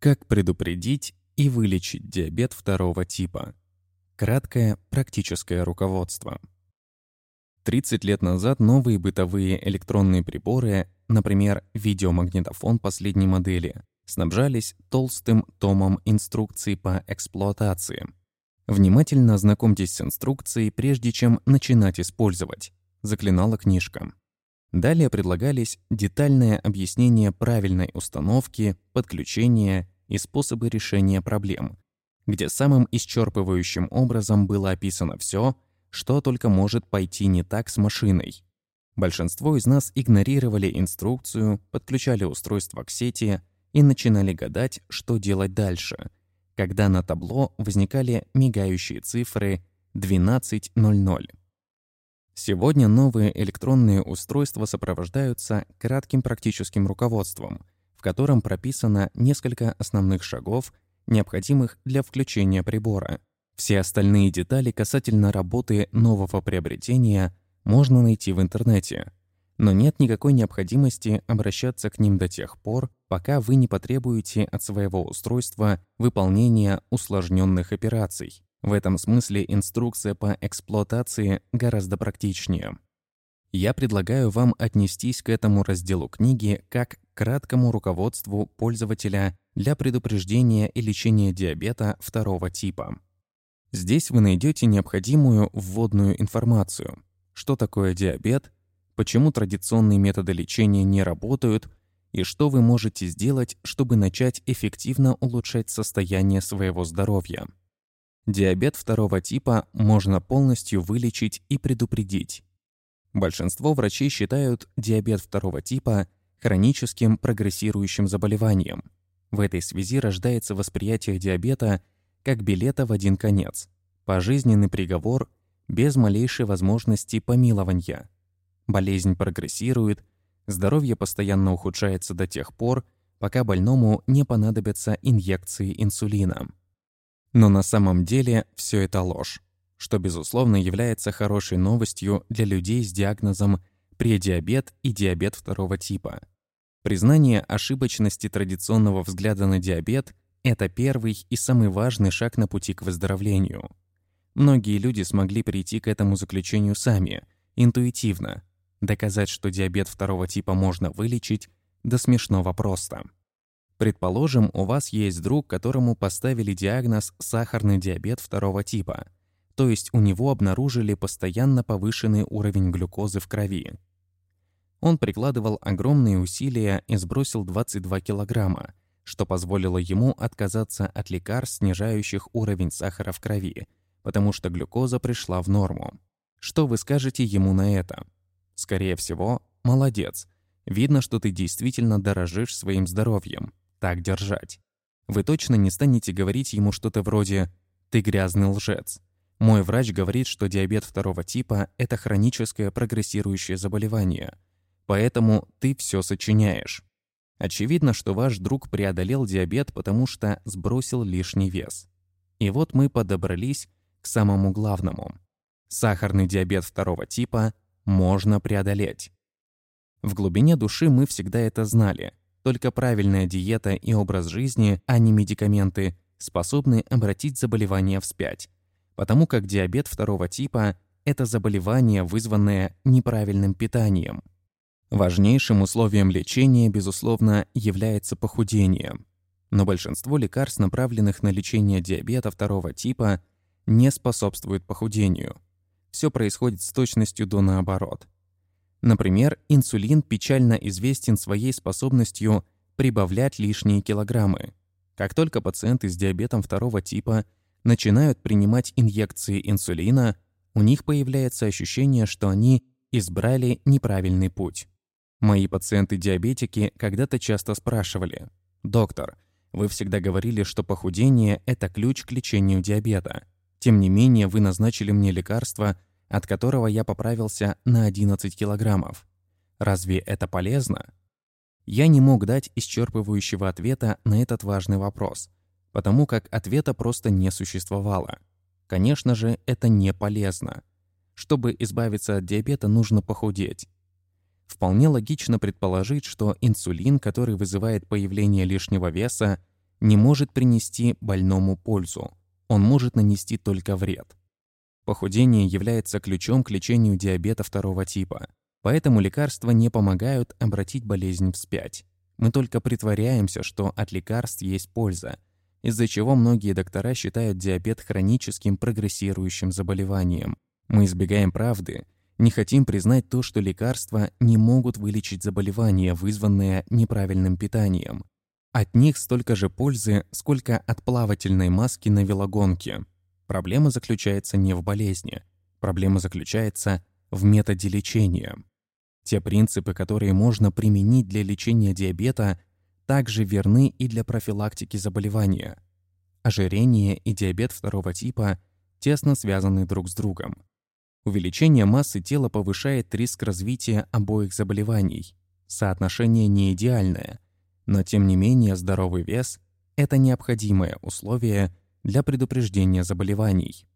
Как предупредить и вылечить диабет второго типа? Краткое практическое руководство. 30 лет назад новые бытовые электронные приборы, например, видеомагнитофон последней модели, снабжались толстым томом инструкций по эксплуатации. Внимательно ознакомьтесь с инструкцией, прежде чем начинать использовать, заклинала книжка. Далее предлагались детальное объяснение правильной установки, подключения и способы решения проблем, где самым исчерпывающим образом было описано все, что только может пойти не так с машиной. Большинство из нас игнорировали инструкцию, подключали устройство к сети и начинали гадать, что делать дальше, когда на табло возникали мигающие цифры 12.00. Сегодня новые электронные устройства сопровождаются кратким практическим руководством, в котором прописано несколько основных шагов, необходимых для включения прибора. Все остальные детали касательно работы нового приобретения можно найти в интернете, но нет никакой необходимости обращаться к ним до тех пор, пока вы не потребуете от своего устройства выполнения усложненных операций. В этом смысле инструкция по эксплуатации гораздо практичнее. Я предлагаю вам отнестись к этому разделу книги как к краткому руководству пользователя для предупреждения и лечения диабета второго типа. Здесь вы найдете необходимую вводную информацию. Что такое диабет, почему традиционные методы лечения не работают и что вы можете сделать, чтобы начать эффективно улучшать состояние своего здоровья. Диабет второго типа можно полностью вылечить и предупредить. Большинство врачей считают диабет второго типа хроническим прогрессирующим заболеванием. В этой связи рождается восприятие диабета как билета в один конец, пожизненный приговор без малейшей возможности помилования. Болезнь прогрессирует, здоровье постоянно ухудшается до тех пор, пока больному не понадобятся инъекции инсулина. Но на самом деле все это ложь, что, безусловно, является хорошей новостью для людей с диагнозом предиабет и диабет второго типа. Признание ошибочности традиционного взгляда на диабет – это первый и самый важный шаг на пути к выздоровлению. Многие люди смогли прийти к этому заключению сами, интуитивно. Доказать, что диабет второго типа можно вылечить, до смешного просто. Предположим, у вас есть друг, которому поставили диагноз сахарный диабет второго типа, то есть у него обнаружили постоянно повышенный уровень глюкозы в крови. Он прикладывал огромные усилия и сбросил 22 килограмма, что позволило ему отказаться от лекарств, снижающих уровень сахара в крови, потому что глюкоза пришла в норму. Что вы скажете ему на это? Скорее всего, молодец. Видно, что ты действительно дорожишь своим здоровьем так держать. Вы точно не станете говорить ему что-то вроде «ты грязный лжец». Мой врач говорит, что диабет второго типа – это хроническое прогрессирующее заболевание, поэтому ты все сочиняешь. Очевидно, что ваш друг преодолел диабет, потому что сбросил лишний вес. И вот мы подобрались к самому главному. Сахарный диабет второго типа можно преодолеть. В глубине души мы всегда это знали, только правильная диета и образ жизни, а не медикаменты, способны обратить заболевание вспять. Потому как диабет второго типа – это заболевание, вызванное неправильным питанием. Важнейшим условием лечения, безусловно, является похудение. Но большинство лекарств, направленных на лечение диабета второго типа, не способствуют похудению. Все происходит с точностью до наоборот – Например, инсулин печально известен своей способностью прибавлять лишние килограммы. Как только пациенты с диабетом второго типа начинают принимать инъекции инсулина, у них появляется ощущение, что они избрали неправильный путь. Мои пациенты-диабетики когда-то часто спрашивали, «Доктор, вы всегда говорили, что похудение – это ключ к лечению диабета. Тем не менее, вы назначили мне лекарство – от которого я поправился на 11 килограммов. Разве это полезно? Я не мог дать исчерпывающего ответа на этот важный вопрос, потому как ответа просто не существовало. Конечно же, это не полезно. Чтобы избавиться от диабета, нужно похудеть. Вполне логично предположить, что инсулин, который вызывает появление лишнего веса, не может принести больному пользу. Он может нанести только вред. Похудение является ключом к лечению диабета второго типа. Поэтому лекарства не помогают обратить болезнь вспять. Мы только притворяемся, что от лекарств есть польза, из-за чего многие доктора считают диабет хроническим прогрессирующим заболеванием. Мы избегаем правды, не хотим признать то, что лекарства не могут вылечить заболевание, вызванное неправильным питанием. От них столько же пользы, сколько от плавательной маски на велогонке. Проблема заключается не в болезни. Проблема заключается в методе лечения. Те принципы, которые можно применить для лечения диабета, также верны и для профилактики заболевания. Ожирение и диабет второго типа тесно связаны друг с другом. Увеличение массы тела повышает риск развития обоих заболеваний. Соотношение не идеальное, но тем не менее здоровый вес – это необходимое условие для предупреждения заболеваний.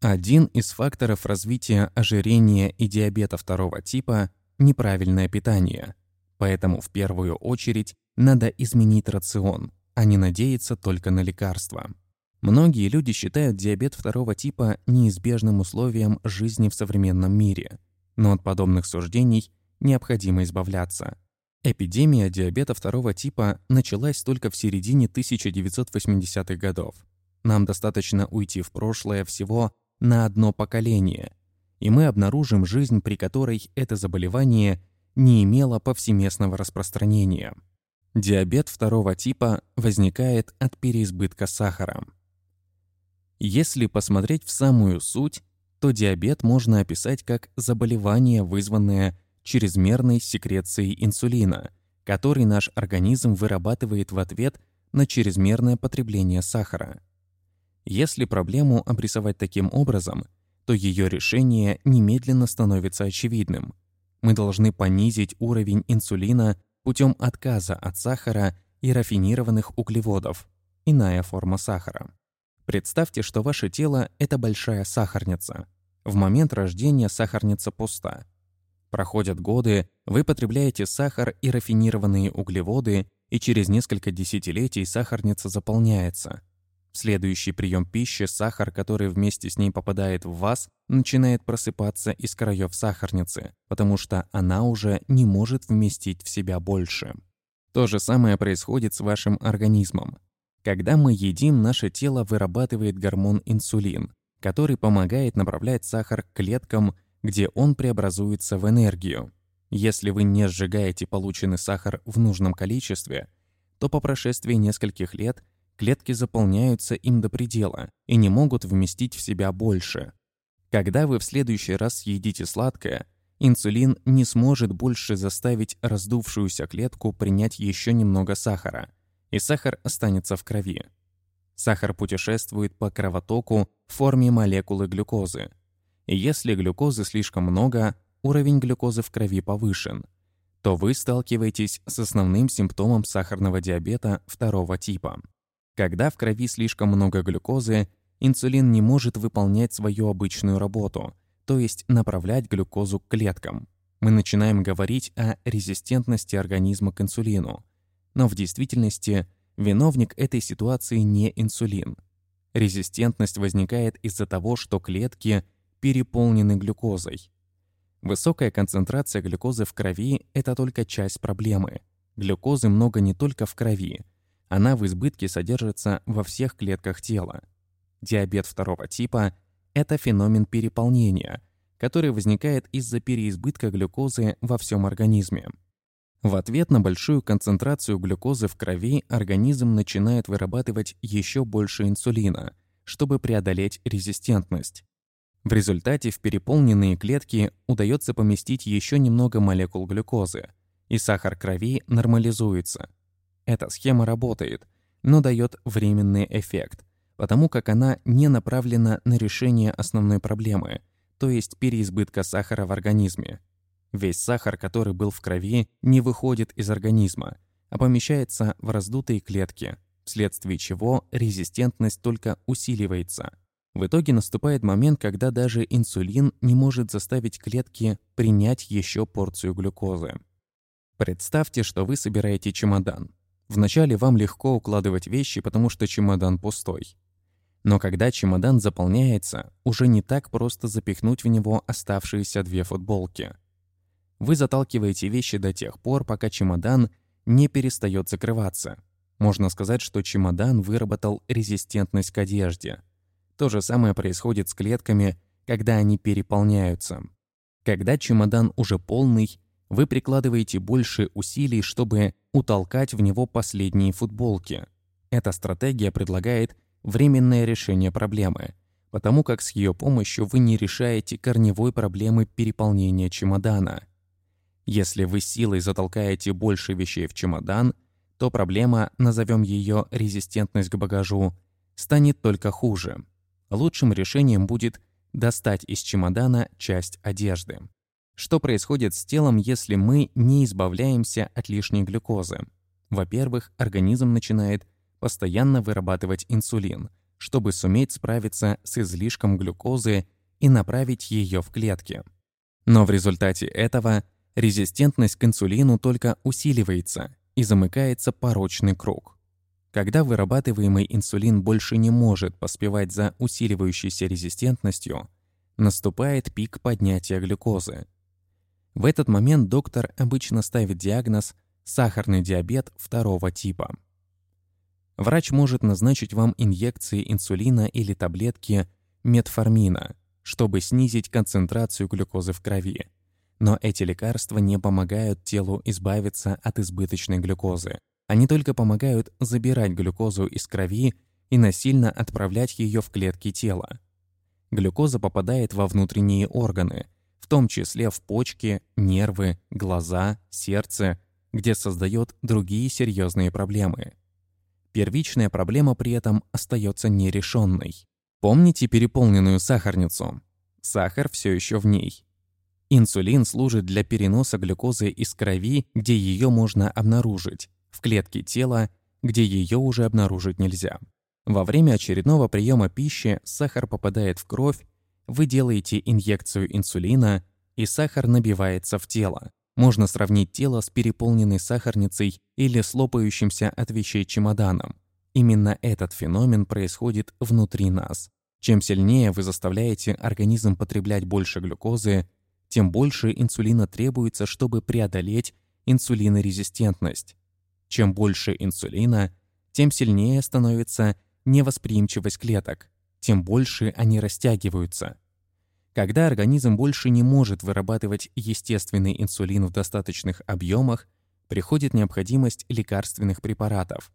Один из факторов развития ожирения и диабета второго типа – неправильное питание. Поэтому в первую очередь надо изменить рацион, а не надеяться только на лекарства. Многие люди считают диабет второго типа неизбежным условием жизни в современном мире, но от подобных суждений необходимо избавляться. Эпидемия диабета второго типа началась только в середине 1980-х годов. Нам достаточно уйти в прошлое всего на одно поколение, и мы обнаружим жизнь, при которой это заболевание не имело повсеместного распространения. Диабет второго типа возникает от переизбытка сахара. Если посмотреть в самую суть, то диабет можно описать как заболевание, вызванное чрезмерной секрецией инсулина, который наш организм вырабатывает в ответ на чрезмерное потребление сахара. Если проблему обрисовать таким образом, то ее решение немедленно становится очевидным. Мы должны понизить уровень инсулина путем отказа от сахара и рафинированных углеводов, иная форма сахара. Представьте, что ваше тело – это большая сахарница. В момент рождения сахарница пуста. Проходят годы, вы потребляете сахар и рафинированные углеводы, и через несколько десятилетий сахарница заполняется – следующий прием пищи сахар, который вместе с ней попадает в вас, начинает просыпаться из краев сахарницы, потому что она уже не может вместить в себя больше. То же самое происходит с вашим организмом. Когда мы едим, наше тело вырабатывает гормон инсулин, который помогает направлять сахар к клеткам, где он преобразуется в энергию. Если вы не сжигаете полученный сахар в нужном количестве, то по прошествии нескольких лет клетки заполняются им до предела и не могут вместить в себя больше. Когда вы в следующий раз съедите сладкое, инсулин не сможет больше заставить раздувшуюся клетку принять еще немного сахара, и сахар останется в крови. Сахар путешествует по кровотоку в форме молекулы глюкозы. И если глюкозы слишком много, уровень глюкозы в крови повышен, то вы сталкиваетесь с основным симптомом сахарного диабета второго типа. Когда в крови слишком много глюкозы, инсулин не может выполнять свою обычную работу, то есть направлять глюкозу к клеткам. Мы начинаем говорить о резистентности организма к инсулину. Но в действительности виновник этой ситуации не инсулин. Резистентность возникает из-за того, что клетки переполнены глюкозой. Высокая концентрация глюкозы в крови – это только часть проблемы. Глюкозы много не только в крови, она в избытке содержится во всех клетках тела. Диабет второго типа – это феномен переполнения, который возникает из-за переизбытка глюкозы во всем организме. В ответ на большую концентрацию глюкозы в крови организм начинает вырабатывать еще больше инсулина, чтобы преодолеть резистентность. В результате в переполненные клетки удается поместить еще немного молекул глюкозы, и сахар крови нормализуется – эта схема работает, но дает временный эффект, потому как она не направлена на решение основной проблемы, то есть переизбытка сахара в организме. Весь сахар, который был в крови, не выходит из организма, а помещается в раздутые клетки, вследствие чего резистентность только усиливается. В итоге наступает момент, когда даже инсулин не может заставить клетки принять еще порцию глюкозы. Представьте, что вы собираете чемодан, Вначале вам легко укладывать вещи, потому что чемодан пустой. Но когда чемодан заполняется, уже не так просто запихнуть в него оставшиеся две футболки. Вы заталкиваете вещи до тех пор, пока чемодан не перестает закрываться. Можно сказать, что чемодан выработал резистентность к одежде. То же самое происходит с клетками, когда они переполняются. Когда чемодан уже полный, вы прикладываете больше усилий, чтобы утолкать в него последние футболки. Эта стратегия предлагает временное решение проблемы, потому как с ее помощью вы не решаете корневой проблемы переполнения чемодана. Если вы силой затолкаете больше вещей в чемодан, то проблема, назовем ее резистентность к багажу, станет только хуже. Лучшим решением будет достать из чемодана часть одежды. Что происходит с телом, если мы не избавляемся от лишней глюкозы? Во-первых, организм начинает постоянно вырабатывать инсулин, чтобы суметь справиться с излишком глюкозы и направить ее в клетки. Но в результате этого резистентность к инсулину только усиливается и замыкается порочный круг. Когда вырабатываемый инсулин больше не может поспевать за усиливающейся резистентностью, наступает пик поднятия глюкозы. В этот момент доктор обычно ставит диагноз «сахарный диабет второго типа». Врач может назначить вам инъекции инсулина или таблетки метформина, чтобы снизить концентрацию глюкозы в крови. Но эти лекарства не помогают телу избавиться от избыточной глюкозы. Они только помогают забирать глюкозу из крови и насильно отправлять ее в клетки тела. Глюкоза попадает во внутренние органы, том числе в почки, нервы, глаза, сердце, где создает другие серьезные проблемы. Первичная проблема при этом остается нерешенной. Помните переполненную сахарницу? Сахар все еще в ней. Инсулин служит для переноса глюкозы из крови, где ее можно обнаружить, в клетки тела, где ее уже обнаружить нельзя. Во время очередного приема пищи сахар попадает в кровь, вы делаете инъекцию инсулина, и сахар набивается в тело. Можно сравнить тело с переполненной сахарницей или с лопающимся от вещей чемоданом. Именно этот феномен происходит внутри нас. Чем сильнее вы заставляете организм потреблять больше глюкозы, тем больше инсулина требуется, чтобы преодолеть инсулинорезистентность. Чем больше инсулина, тем сильнее становится невосприимчивость клеток, тем больше они растягиваются. Когда организм больше не может вырабатывать естественный инсулин в достаточных объемах, приходит необходимость лекарственных препаратов.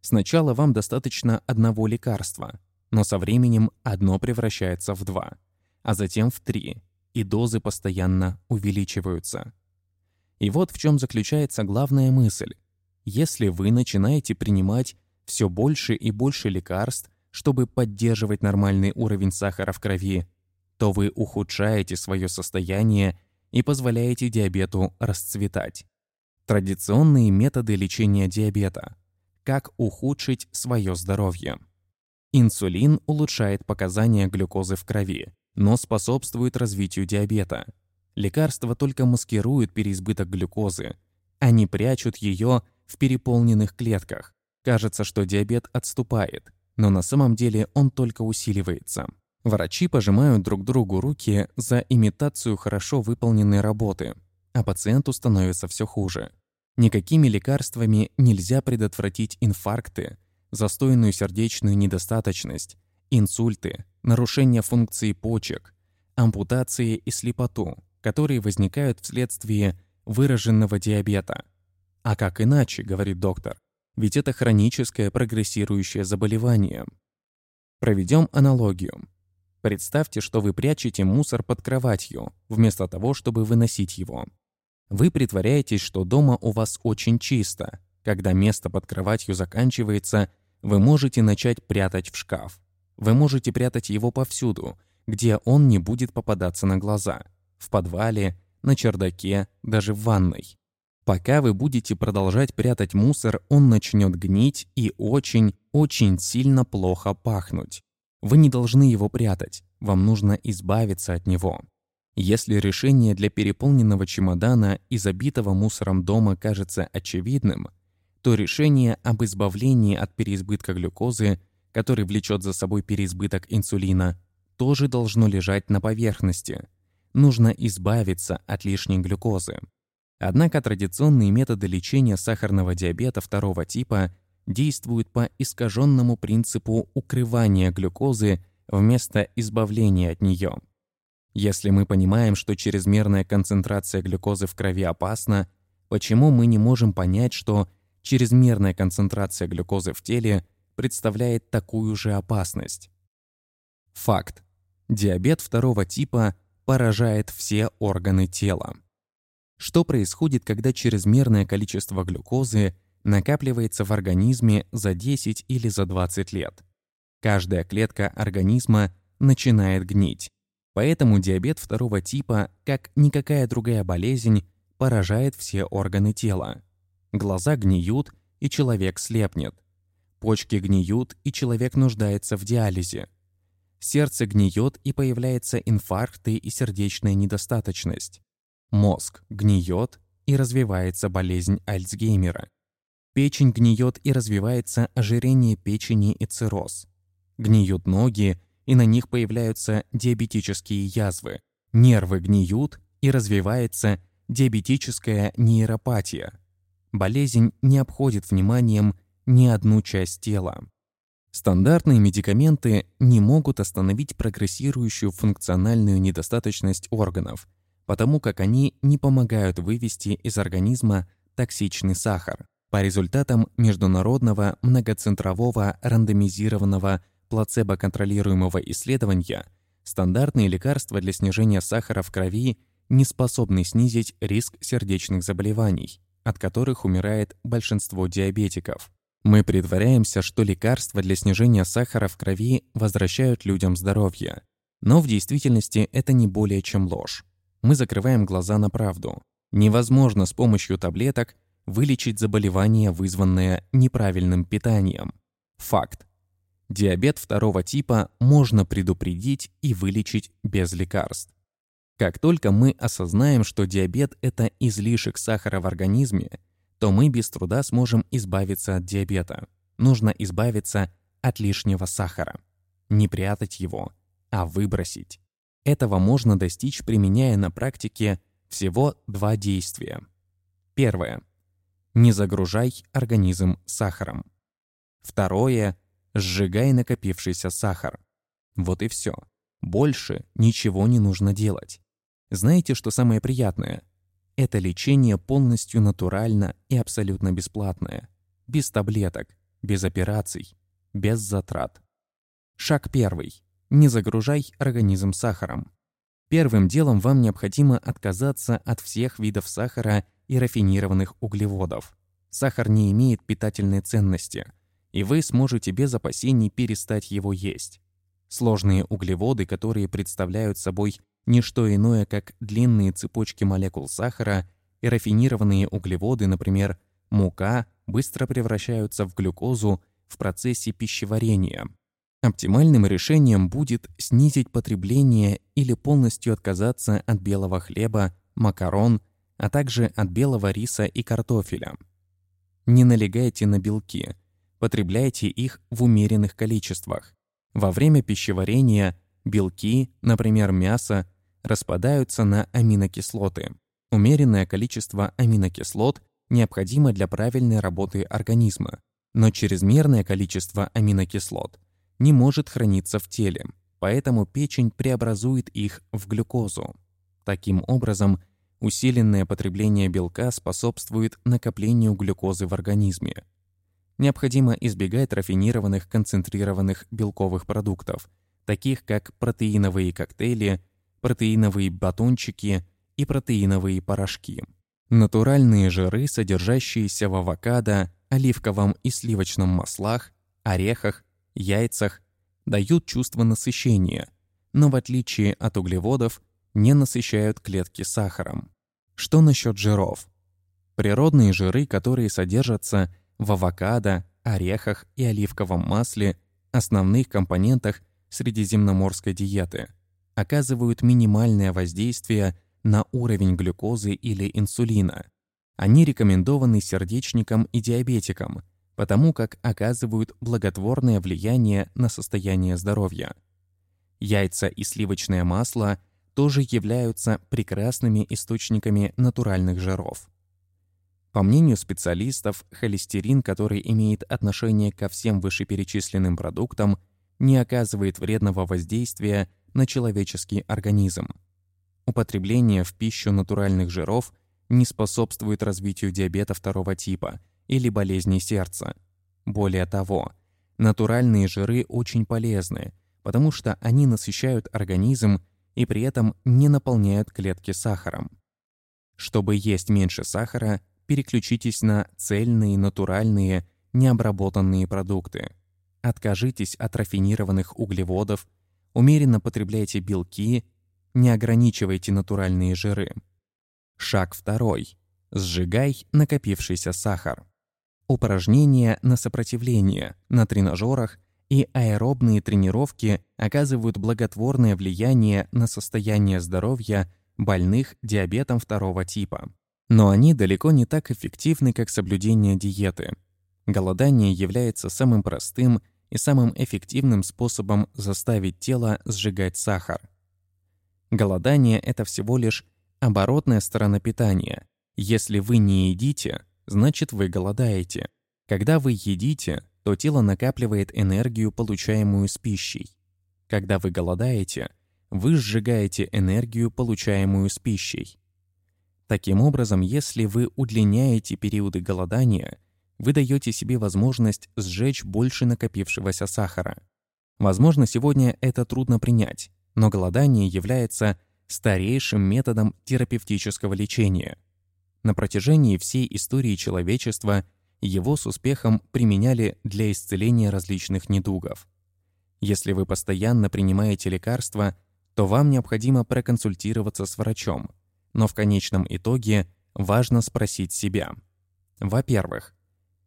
Сначала вам достаточно одного лекарства, но со временем одно превращается в два, а затем в три, и дозы постоянно увеличиваются. И вот в чем заключается главная мысль. Если вы начинаете принимать все больше и больше лекарств, чтобы поддерживать нормальный уровень сахара в крови, то вы ухудшаете свое состояние и позволяете диабету расцветать. Традиционные методы лечения диабета. Как ухудшить свое здоровье. Инсулин улучшает показания глюкозы в крови, но способствует развитию диабета. Лекарства только маскируют переизбыток глюкозы. Они прячут ее в переполненных клетках. Кажется, что диабет отступает, но на самом деле он только усиливается. Врачи пожимают друг другу руки за имитацию хорошо выполненной работы, а пациенту становится все хуже. Никакими лекарствами нельзя предотвратить инфаркты, застойную сердечную недостаточность, инсульты, нарушение функции почек, ампутации и слепоту, которые возникают вследствие выраженного диабета. А как иначе, говорит доктор, ведь это хроническое прогрессирующее заболевание. Проведем аналогию. Представьте, что вы прячете мусор под кроватью, вместо того, чтобы выносить его. Вы притворяетесь, что дома у вас очень чисто. Когда место под кроватью заканчивается, вы можете начать прятать в шкаф. Вы можете прятать его повсюду, где он не будет попадаться на глаза. В подвале, на чердаке, даже в ванной. Пока вы будете продолжать прятать мусор, он начнет гнить и очень, очень сильно плохо пахнуть. Вы не должны его прятать, вам нужно избавиться от него. Если решение для переполненного чемодана и забитого мусором дома кажется очевидным, то решение об избавлении от переизбытка глюкозы, который влечет за собой переизбыток инсулина, тоже должно лежать на поверхности. Нужно избавиться от лишней глюкозы. Однако традиционные методы лечения сахарного диабета второго типа действуют по искаженному принципу укрывания глюкозы вместо избавления от нее. Если мы понимаем, что чрезмерная концентрация глюкозы в крови опасна, почему мы не можем понять, что чрезмерная концентрация глюкозы в теле представляет такую же опасность? Факт. Диабет второго типа поражает все органы тела. Что происходит, когда чрезмерное количество глюкозы накапливается в организме за 10 или за 20 лет? Каждая клетка организма начинает гнить. Поэтому диабет второго типа, как никакая другая болезнь, поражает все органы тела. Глаза гниют, и человек слепнет. Почки гниют, и человек нуждается в диализе. Сердце гниет, и появляются инфаркты и сердечная недостаточность. Мозг гниет, и развивается болезнь Альцгеймера. Печень гниет, и развивается ожирение печени и цирроз. Гниют ноги, и на них появляются диабетические язвы. Нервы гниют и развивается диабетическая нейропатия. Болезнь не обходит вниманием ни одну часть тела. Стандартные медикаменты не могут остановить прогрессирующую функциональную недостаточность органов, потому как они не помогают вывести из организма токсичный сахар. По результатам международного многоцентрового рандомизированного плацебо-контролируемого исследования стандартные лекарства для снижения сахара в крови не способны снизить риск сердечных заболеваний, от которых умирает большинство диабетиков. Мы притворяемся, что лекарства для снижения сахара в крови возвращают людям здоровье. Но в действительности это не более чем ложь. Мы закрываем глаза на правду. Невозможно с помощью таблеток вылечить заболевание, вызванное неправильным питанием. Факт. Диабет второго типа можно предупредить и вылечить без лекарств. Как только мы осознаем, что диабет – это излишек сахара в организме, то мы без труда сможем избавиться от диабета. Нужно избавиться от лишнего сахара. Не прятать его, а выбросить. Этого можно достичь, применяя на практике всего два действия. Первое. Не загружай организм сахаром. Второе сжигай накопившийся сахар. Вот и все. Больше ничего не нужно делать. Знаете, что самое приятное? Это лечение полностью натурально и абсолютно бесплатное. Без таблеток, без операций, без затрат. Шаг первый. Не загружай организм сахаром. Первым делом вам необходимо отказаться от всех видов сахара и рафинированных углеводов. Сахар не имеет питательной ценности – и вы сможете без опасений перестать его есть. Сложные углеводы, которые представляют собой не что иное, как длинные цепочки молекул сахара, и рафинированные углеводы, например, мука, быстро превращаются в глюкозу в процессе пищеварения. Оптимальным решением будет снизить потребление или полностью отказаться от белого хлеба, макарон, а также от белого риса и картофеля. Не налегайте на белки – потребляйте их в умеренных количествах. Во время пищеварения белки, например, мясо, распадаются на аминокислоты. Умеренное количество аминокислот необходимо для правильной работы организма, но чрезмерное количество аминокислот не может храниться в теле, поэтому печень преобразует их в глюкозу. Таким образом, усиленное потребление белка способствует накоплению глюкозы в организме необходимо избегать рафинированных концентрированных белковых продуктов, таких как протеиновые коктейли, протеиновые батончики и протеиновые порошки. Натуральные жиры, содержащиеся в авокадо, оливковом и сливочном маслах, орехах, яйцах, дают чувство насыщения, но в отличие от углеводов не насыщают клетки сахаром. Что насчет жиров? Природные жиры, которые содержатся в авокадо, орехах и оливковом масле, основных компонентах средиземноморской диеты, оказывают минимальное воздействие на уровень глюкозы или инсулина. Они рекомендованы сердечникам и диабетикам, потому как оказывают благотворное влияние на состояние здоровья. Яйца и сливочное масло тоже являются прекрасными источниками натуральных жиров. По мнению специалистов, холестерин, который имеет отношение ко всем вышеперечисленным продуктам, не оказывает вредного воздействия на человеческий организм. Употребление в пищу натуральных жиров не способствует развитию диабета второго типа или болезни сердца. Более того, натуральные жиры очень полезны, потому что они насыщают организм и при этом не наполняют клетки сахаром. Чтобы есть меньше сахара, переключитесь на цельные, натуральные, необработанные продукты. Откажитесь от рафинированных углеводов, умеренно потребляйте белки, не ограничивайте натуральные жиры. Шаг второй. Сжигай накопившийся сахар. Упражнения на сопротивление на тренажерах и аэробные тренировки оказывают благотворное влияние на состояние здоровья больных диабетом второго типа. Но они далеко не так эффективны, как соблюдение диеты. Голодание является самым простым и самым эффективным способом заставить тело сжигать сахар. Голодание — это всего лишь оборотная сторона питания. Если вы не едите, значит вы голодаете. Когда вы едите, то тело накапливает энергию, получаемую с пищей. Когда вы голодаете, вы сжигаете энергию, получаемую с пищей. Таким образом, если вы удлиняете периоды голодания, вы даете себе возможность сжечь больше накопившегося сахара. Возможно, сегодня это трудно принять, но голодание является старейшим методом терапевтического лечения. На протяжении всей истории человечества его с успехом применяли для исцеления различных недугов. Если вы постоянно принимаете лекарства, то вам необходимо проконсультироваться с врачом. Но в конечном итоге важно спросить себя. Во-первых,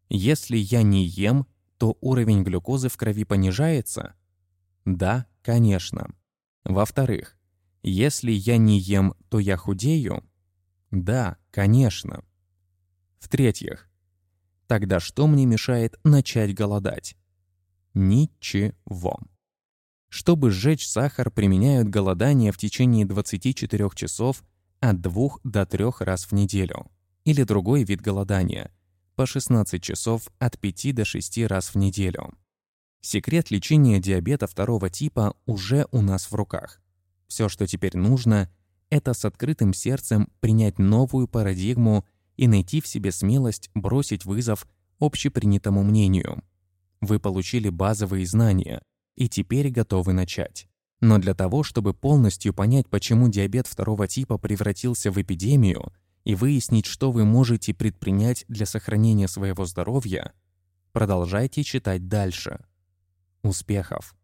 если я не ем, то уровень глюкозы в крови понижается? Да, конечно. Во-вторых, если я не ем, то я худею? Да, конечно. В-третьих, тогда что мне мешает начать голодать? Ничего. Чтобы сжечь сахар, применяют голодание в течение 24 часов от 2 до 3 раз в неделю. Или другой вид голодания по 16 часов от 5 до 6 раз в неделю. Секрет лечения диабета второго типа уже у нас в руках. Все, что теперь нужно, это с открытым сердцем принять новую парадигму и найти в себе смелость бросить вызов общепринятому мнению. Вы получили базовые знания и теперь готовы начать. Но для того, чтобы полностью понять, почему диабет второго типа превратился в эпидемию – и выяснить, что вы можете предпринять для сохранения своего здоровья, продолжайте читать дальше. Успехов!